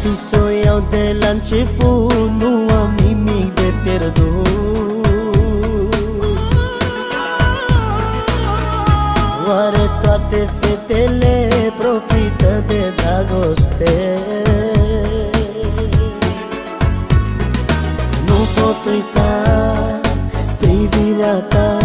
zis-o iau de la început Nu am nimic de pierdut Oare toate fetele profită de dragoste? Nu pot uita privirea ta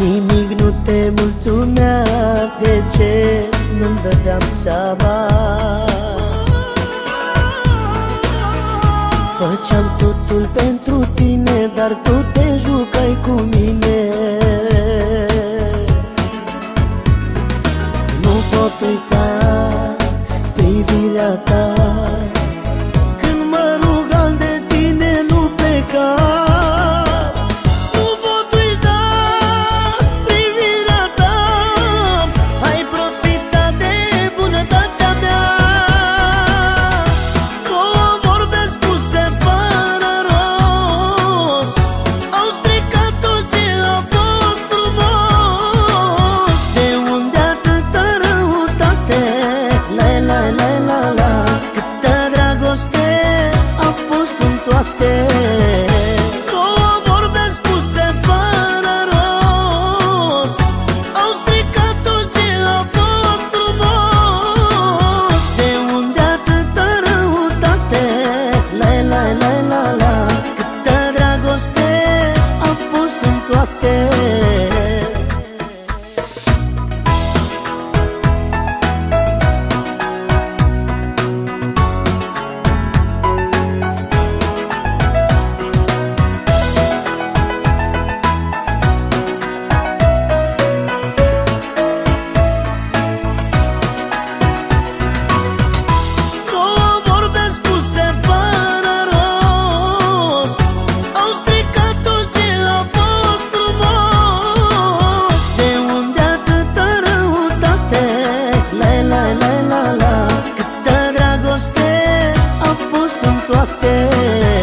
Nimic nu te mulțumea De ce nu-mi dădeam seama? Făceam totul pentru tine Dar tu te jucai cu mine करते